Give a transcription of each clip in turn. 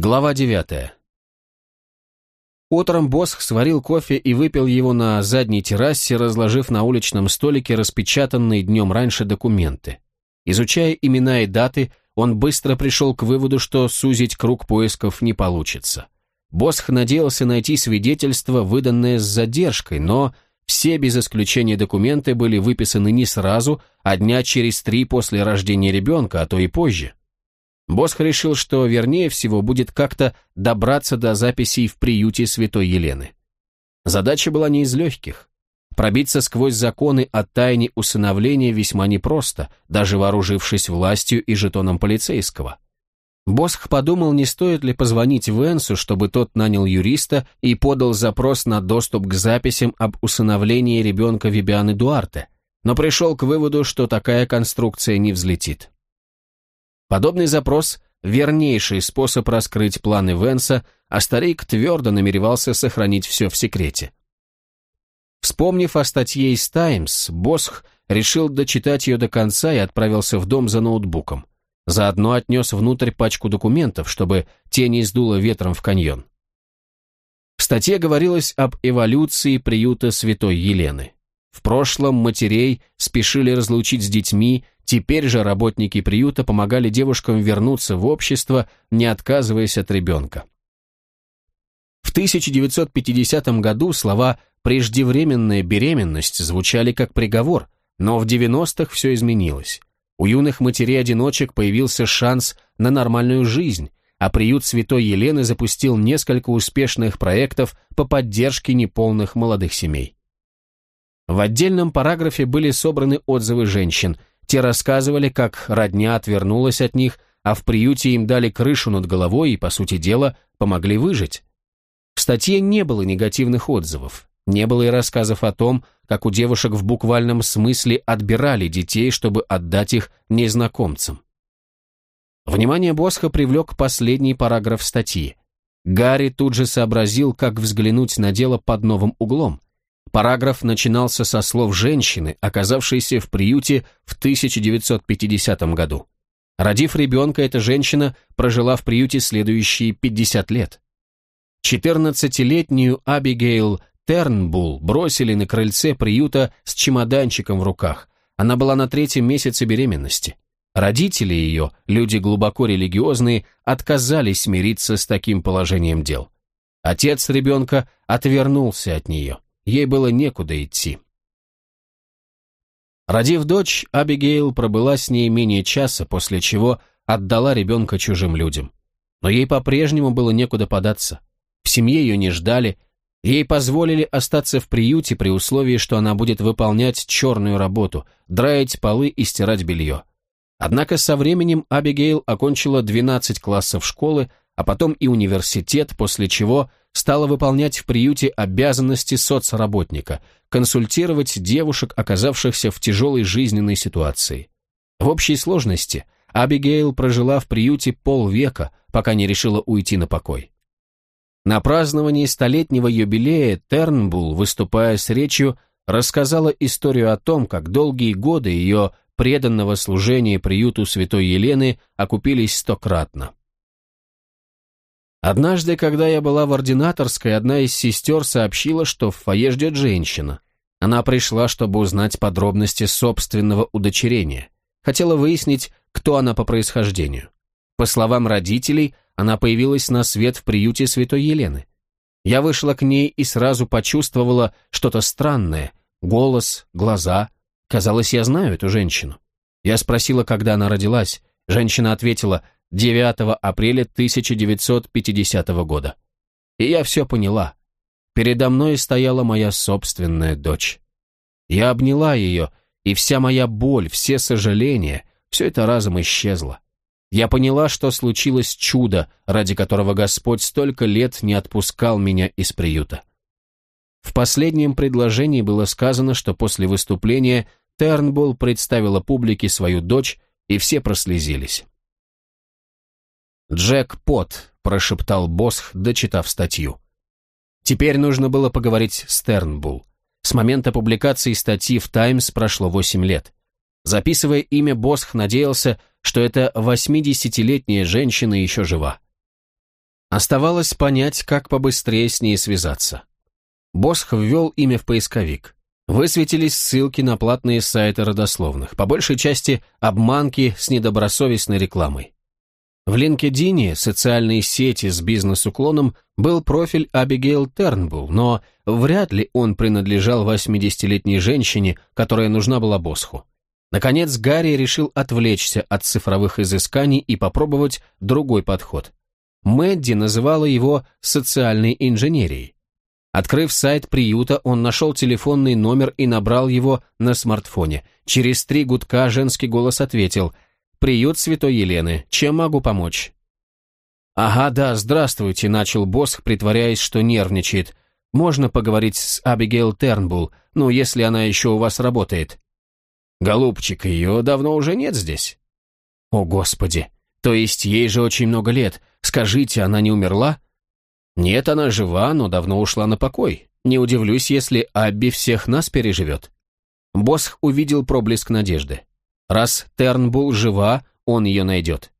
Глава девятая. Утром Босх сварил кофе и выпил его на задней террасе, разложив на уличном столике распечатанные днем раньше документы. Изучая имена и даты, он быстро пришел к выводу, что сузить круг поисков не получится. Босх надеялся найти свидетельство, выданное с задержкой, но все без исключения документы были выписаны не сразу, а дня через три после рождения ребенка, а то и позже. Босх решил, что вернее всего будет как-то добраться до записей в приюте Святой Елены. Задача была не из легких. Пробиться сквозь законы о тайне усыновления весьма непросто, даже вооружившись властью и жетоном полицейского. Босх подумал, не стоит ли позвонить Венсу, чтобы тот нанял юриста и подал запрос на доступ к записям об усыновлении ребенка Вибианы Дуарте, но пришел к выводу, что такая конструкция не взлетит. Подобный запрос – вернейший способ раскрыть планы Венса, а старик твердо намеревался сохранить все в секрете. Вспомнив о статье из «Таймс», Босх решил дочитать ее до конца и отправился в дом за ноутбуком. Заодно отнес внутрь пачку документов, чтобы те не сдуло ветром в каньон. В статье говорилось об эволюции приюта Святой Елены. В прошлом матерей спешили разлучить с детьми, теперь же работники приюта помогали девушкам вернуться в общество, не отказываясь от ребенка. В 1950 году слова «преждевременная беременность» звучали как приговор, но в 90-х все изменилось. У юных матерей-одиночек появился шанс на нормальную жизнь, а приют Святой Елены запустил несколько успешных проектов по поддержке неполных молодых семей. В отдельном параграфе были собраны отзывы женщин. Те рассказывали, как родня отвернулась от них, а в приюте им дали крышу над головой и, по сути дела, помогли выжить. В статье не было негативных отзывов. Не было и рассказов о том, как у девушек в буквальном смысле отбирали детей, чтобы отдать их незнакомцам. Внимание Босха привлек последний параграф статьи. Гарри тут же сообразил, как взглянуть на дело под новым углом. Параграф начинался со слов женщины, оказавшейся в приюте в 1950 году. Родив ребенка, эта женщина прожила в приюте следующие 50 лет. 14-летнюю Абигейл Тернбул бросили на крыльце приюта с чемоданчиком в руках. Она была на третьем месяце беременности. Родители ее, люди глубоко религиозные, отказались смириться с таким положением дел. Отец ребенка отвернулся от нее. Ей было некуда идти. Родив дочь, Абигейл пробыла с ней менее часа, после чего отдала ребенка чужим людям. Но ей по-прежнему было некуда податься. В семье ее не ждали, ей позволили остаться в приюте при условии, что она будет выполнять черную работу, драить полы и стирать белье. Однако со временем Абигейл окончила 12 классов школы, а потом и университет, после чего стала выполнять в приюте обязанности соцработника, консультировать девушек, оказавшихся в тяжелой жизненной ситуации. В общей сложности Абигейл прожила в приюте полвека, пока не решила уйти на покой. На праздновании столетнего юбилея Тернбул, выступая с речью, рассказала историю о том, как долгие годы ее преданного служения приюту Святой Елены окупились стократно. Однажды, когда я была в ординаторской, одна из сестер сообщила, что в фойе ждет женщина. Она пришла, чтобы узнать подробности собственного удочерения. Хотела выяснить, кто она по происхождению. По словам родителей, она появилась на свет в приюте Святой Елены. Я вышла к ней и сразу почувствовала что-то странное. Голос, глаза. Казалось, я знаю эту женщину. Я спросила, когда она родилась. Женщина ответила – 9 апреля 1950 года. И я все поняла. Передо мной стояла моя собственная дочь. Я обняла ее, и вся моя боль, все сожаления, все это разом исчезло. Я поняла, что случилось чудо, ради которого Господь столько лет не отпускал меня из приюта. В последнем предложении было сказано, что после выступления Тернбулл представила публике свою дочь, и все прослезились. «Джек-пот», — прошептал Босх, дочитав статью. Теперь нужно было поговорить с Тернбул. С момента публикации статьи в «Таймс» прошло 8 лет. Записывая имя, Босх надеялся, что эта 80-летняя женщина еще жива. Оставалось понять, как побыстрее с ней связаться. Босх ввел имя в поисковик. Высветились ссылки на платные сайты родословных, по большей части обманки с недобросовестной рекламой. В LinkedIn, социальной сети с бизнес-уклоном, был профиль Абигейл Тернбулл, но вряд ли он принадлежал 80-летней женщине, которая нужна была Босху. Наконец, Гарри решил отвлечься от цифровых изысканий и попробовать другой подход. Мэдди называла его «социальной инженерией». Открыв сайт приюта, он нашел телефонный номер и набрал его на смартфоне. Через три гудка женский голос ответил – «Приют Святой Елены. Чем могу помочь?» «Ага, да, здравствуйте», — начал Босх, притворяясь, что нервничает. «Можно поговорить с Абигейл Тернбулл, ну, если она еще у вас работает». «Голубчик, ее давно уже нет здесь». «О, Господи! То есть ей же очень много лет. Скажите, она не умерла?» «Нет, она жива, но давно ушла на покой. Не удивлюсь, если Абби всех нас переживет». Босх увидел проблеск надежды. Раз Тернбул жива, он ее найдет.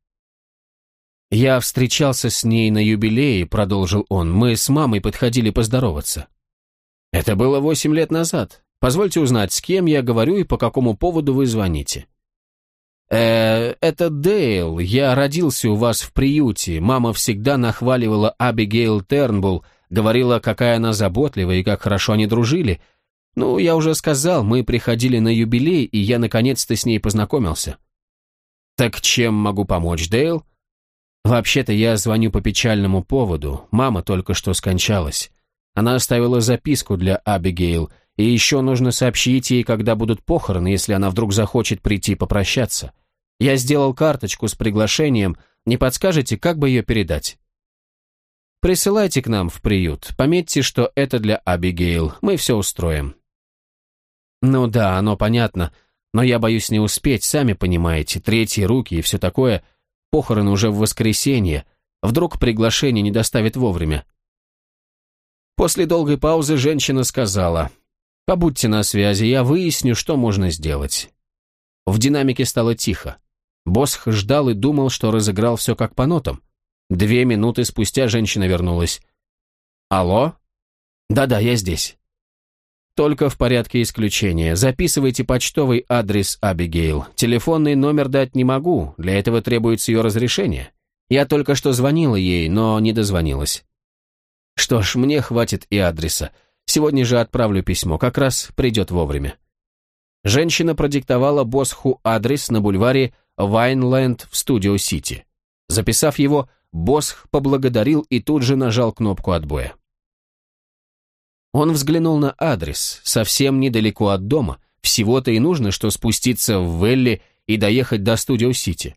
«Я встречался с ней на юбилее», — продолжил он. «Мы с мамой подходили поздороваться». «Это было восемь лет назад. Позвольте узнать, с кем я говорю и по какому поводу вы звоните». «Э, это Дейл. Я родился у вас в приюте. Мама всегда нахваливала Абигейл Тернбул, говорила, какая она заботливая и как хорошо они дружили. «Ну, я уже сказал, мы приходили на юбилей, и я наконец-то с ней познакомился». «Так чем могу помочь, Дейл?» «Вообще-то я звоню по печальному поводу. Мама только что скончалась. Она оставила записку для Абигейл, и еще нужно сообщить ей, когда будут похороны, если она вдруг захочет прийти попрощаться. Я сделал карточку с приглашением. Не подскажете, как бы ее передать?» «Присылайте к нам в приют. Пометьте, что это для Абигейл. Мы все устроим. Ну да, оно понятно, но я боюсь не успеть, сами понимаете, третьи руки и все такое. Похороны уже в воскресенье. Вдруг приглашение не доставит вовремя. После долгой паузы женщина сказала, «Побудьте на связи, я выясню, что можно сделать». В динамике стало тихо. Босх ждал и думал, что разыграл все как по нотам. Две минуты спустя женщина вернулась. «Алло?» «Да-да, я здесь». Только в порядке исключения. Записывайте почтовый адрес Абигейл. Телефонный номер дать не могу, для этого требуется ее разрешение. Я только что звонила ей, но не дозвонилась. Что ж, мне хватит и адреса. Сегодня же отправлю письмо, как раз придет вовремя. Женщина продиктовала Босху адрес на бульваре Вайнленд в Студио-Сити. Записав его, Босх поблагодарил и тут же нажал кнопку отбоя. Он взглянул на адрес, совсем недалеко от дома, всего-то и нужно, что спуститься в Велли и доехать до Студио-Сити.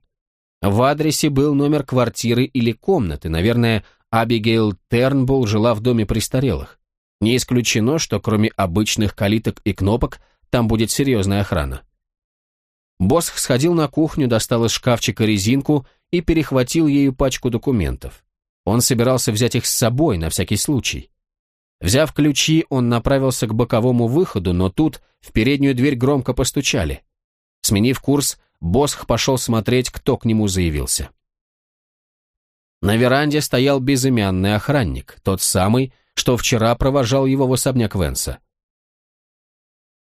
В адресе был номер квартиры или комнаты, наверное, Абигейл Тернбулл жила в доме престарелых. Не исключено, что кроме обычных калиток и кнопок, там будет серьезная охрана. Босх сходил на кухню, достал из шкафчика резинку и перехватил ею пачку документов. Он собирался взять их с собой на всякий случай. Взяв ключи, он направился к боковому выходу, но тут в переднюю дверь громко постучали. Сменив курс, Босх пошел смотреть, кто к нему заявился. На веранде стоял безымянный охранник, тот самый, что вчера провожал его в особняк Венса.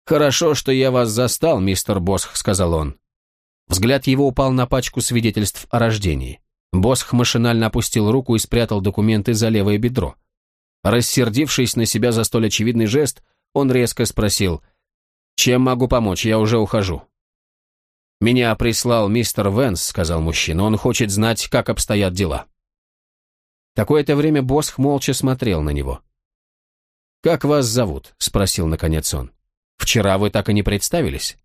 «Хорошо, что я вас застал, мистер Босх», — сказал он. Взгляд его упал на пачку свидетельств о рождении. Босх машинально опустил руку и спрятал документы за левое бедро. Рассердившись на себя за столь очевидный жест, он резко спросил, «Чем могу помочь? Я уже ухожу». «Меня прислал мистер Венс», — сказал мужчина. «Он хочет знать, как обстоят дела». Какое-то время Босх молча смотрел на него. «Как вас зовут?» — спросил наконец он. «Вчера вы так и не представились?»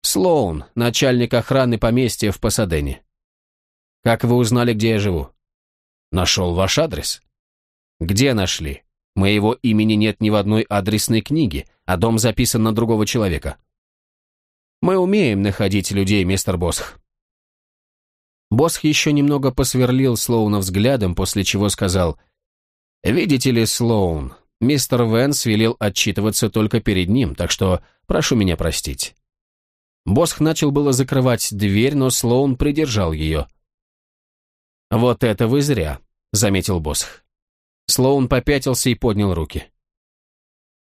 «Слоун, начальник охраны поместья в Пасадене». «Как вы узнали, где я живу?» «Нашел ваш адрес». «Где нашли? Моего имени нет ни в одной адресной книге, а дом записан на другого человека». «Мы умеем находить людей, мистер Босх». Босх еще немного посверлил Слоуна взглядом, после чего сказал, «Видите ли, Слоун, мистер Венс велел отчитываться только перед ним, так что прошу меня простить». Босх начал было закрывать дверь, но Слоун придержал ее. «Вот это вы зря. заметил Босх. Слоун попятился и поднял руки.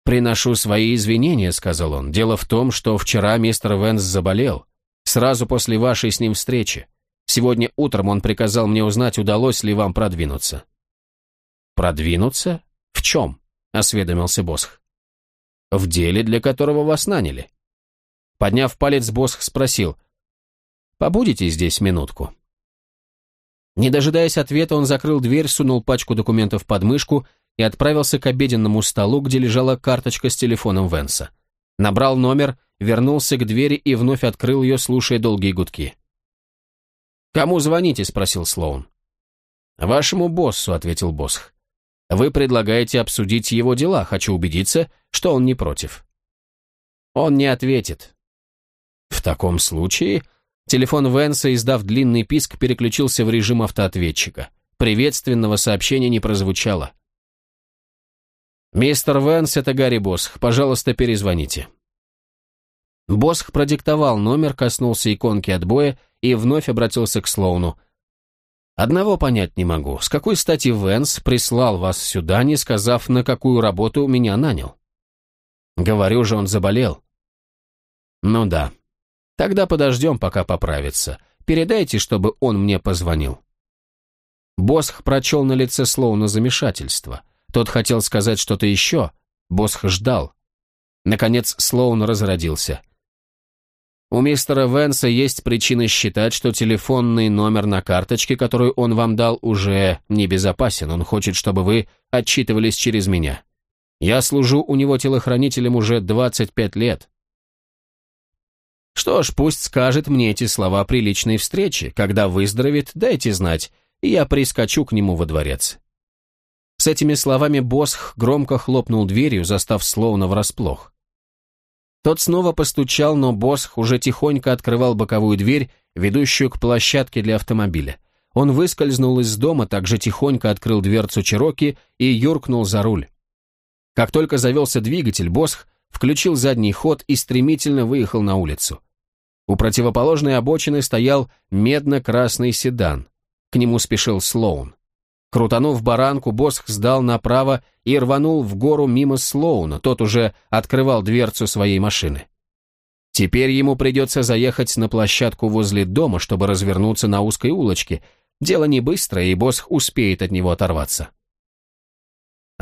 «Приношу свои извинения», — сказал он. «Дело в том, что вчера мистер Венс заболел, сразу после вашей с ним встречи. Сегодня утром он приказал мне узнать, удалось ли вам продвинуться». «Продвинуться? В чем?» — осведомился Босх. «В деле, для которого вас наняли». Подняв палец, Босх спросил, «Побудете здесь минутку?» Не дожидаясь ответа, он закрыл дверь, сунул пачку документов под мышку и отправился к обеденному столу, где лежала карточка с телефоном Венса. Набрал номер, вернулся к двери и вновь открыл ее, слушая долгие гудки. «Кому звоните?» — спросил Слоун. «Вашему боссу», — ответил Босх. «Вы предлагаете обсудить его дела, хочу убедиться, что он не против». «Он не ответит». «В таком случае...» Телефон Венса, издав длинный писк, переключился в режим автоответчика. Приветственного сообщения не прозвучало. «Мистер Венс, это Гарри Босх. Пожалуйста, перезвоните». Босх продиктовал номер, коснулся иконки отбоя и вновь обратился к Слоуну. «Одного понять не могу. С какой стати Венс прислал вас сюда, не сказав, на какую работу меня нанял?» «Говорю же, он заболел». «Ну да. Тогда подождем, пока поправится. Передайте, чтобы он мне позвонил». Босх прочел на лице Слоуна замешательство. Тот хотел сказать что-то еще. Босх ждал. Наконец Слоун разродился. У мистера Венса есть причины считать, что телефонный номер на карточке, которую он вам дал, уже небезопасен. Он хочет, чтобы вы отчитывались через меня. Я служу у него телохранителем уже 25 лет. Что ж, пусть скажет мне эти слова при личной встрече. Когда выздоровеет, дайте знать, и я прискочу к нему во дворец. С этими словами Босх громко хлопнул дверью, застав Слоуна врасплох. Тот снова постучал, но Босх уже тихонько открывал боковую дверь, ведущую к площадке для автомобиля. Он выскользнул из дома, также тихонько открыл дверцу Чироки и юркнул за руль. Как только завелся двигатель, Босх включил задний ход и стремительно выехал на улицу. У противоположной обочины стоял медно-красный седан. К нему спешил Слоун. Крутанув баранку, Босх сдал направо и рванул в гору мимо Слоуна, тот уже открывал дверцу своей машины. Теперь ему придется заехать на площадку возле дома, чтобы развернуться на узкой улочке. Дело не быстрое, и Босх успеет от него оторваться.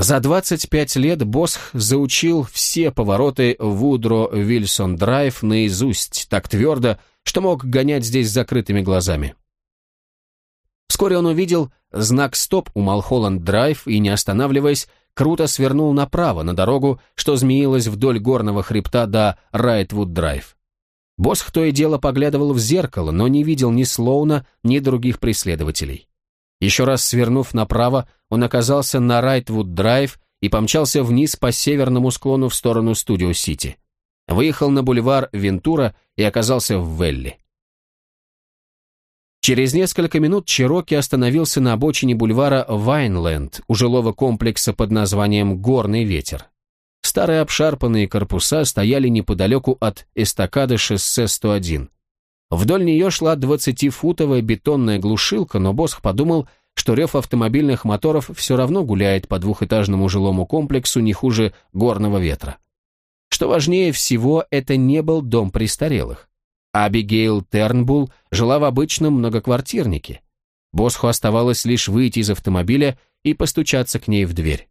За 25 лет Босх заучил все повороты Вудро-Вильсон-Драйв наизусть, так твердо, что мог гонять здесь закрытыми глазами. Вскоре он увидел знак «Стоп» у Малхолланд-Драйв и, не останавливаясь, круто свернул направо на дорогу, что змеилась вдоль горного хребта до Райтвуд-Драйв. Босх то и дело поглядывал в зеркало, но не видел ни Слоуна, ни других преследователей. Еще раз свернув направо, он оказался на Райтвуд-Драйв и помчался вниз по северному склону в сторону Студио-Сити. Выехал на бульвар Вентура и оказался в Велли. Через несколько минут Чироки остановился на обочине бульвара Вайнленд у жилого комплекса под названием «Горный ветер». Старые обшарпанные корпуса стояли неподалеку от эстакады шоссе 101. Вдоль нее шла 20-футовая бетонная глушилка, но Босх подумал, что рев автомобильных моторов все равно гуляет по двухэтажному жилому комплексу не хуже горного ветра. Что важнее всего, это не был дом престарелых. Абигейл Тернбул жила в обычном многоквартирнике. Босху оставалось лишь выйти из автомобиля и постучаться к ней в дверь.